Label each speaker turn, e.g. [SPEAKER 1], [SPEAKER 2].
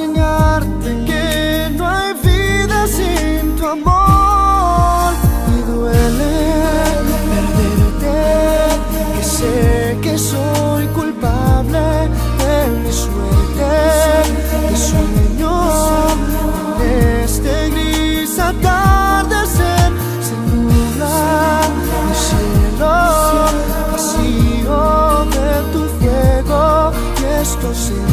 [SPEAKER 1] enseñarte que no hay vida sin tu amor. Y duele perderte, que sé que soy culpable de mi suerte, que sueño en este gris atardecer se nubla mi cielo vacío de tu fuego y esto se